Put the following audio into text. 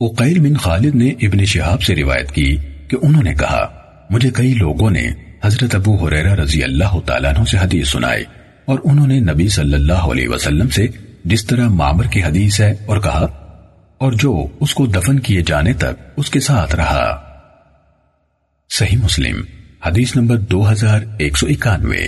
اقیل بن خالد نے ابن شہاب سے روایت کی کہ انہوں نے کہا، مجھے کئی لوگوں نے حضرت ابو حریرہ رضی اللہ تعالیٰ عنہ سے حدیث سنائے اور انہوں نے نبی صلی اللہ علیہ وسلم سے جس طرح معمر کی حدیث ہے اور کہا، اور جو اس کو دفن کیے جانے تک اس کے ساتھ رہا۔ صحیح مسلم، حدیث نمبر دو ہزار ایک سو اکانوے۔